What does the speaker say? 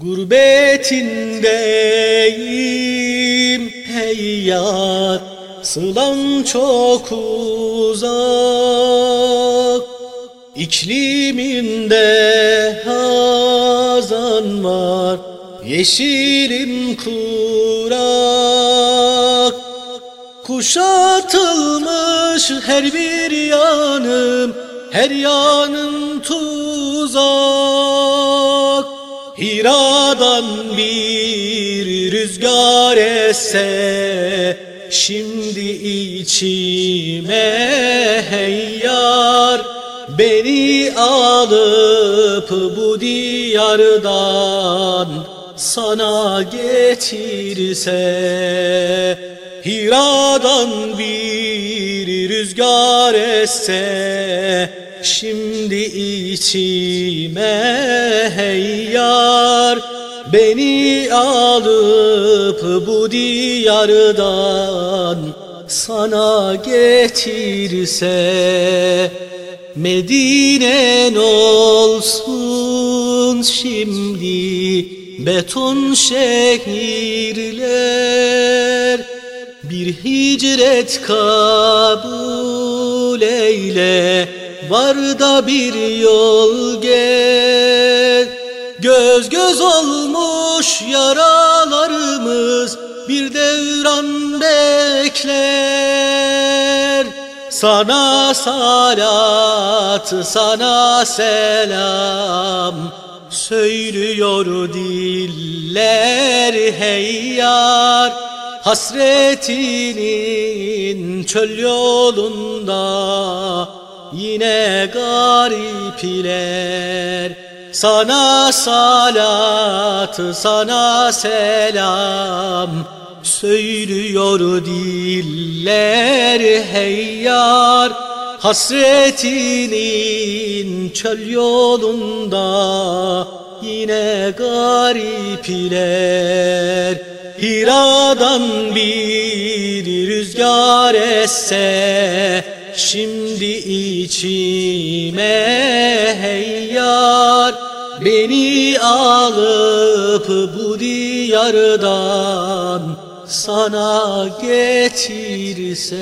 Gurbetindeyim. Hey yar Sılan çok uzak. İkliminde hazan var Yeşilim kurak. Kuşatılmış her bir yanım Her yanım tuzak Hira'dan bir rüzgar esse Şimdi içime hey yar Beni alıp bu diyardan sana getirse Hira'dan bir rüzgar esse Şimdi içime hey yar Beni alıp bu diyardan sana getirse Medinen olsun şimdi beton şehirler. Bir hicret kabul eyle var da bir yol gel. Göz göz olmuş yaralarımız bir devran bekler. Sana salat, sana selam Söylüyor diller hey yar Hasretinin çöl yolunda yine garip iler. Sana salat, sana selam. Söylüyor diller hey yar. Hasretinin çöl yolunda. Yine garip iler. Hira'dan bir rüzgar esse Şimdi içime hey yar Beni alıp bu diyardan sana getirse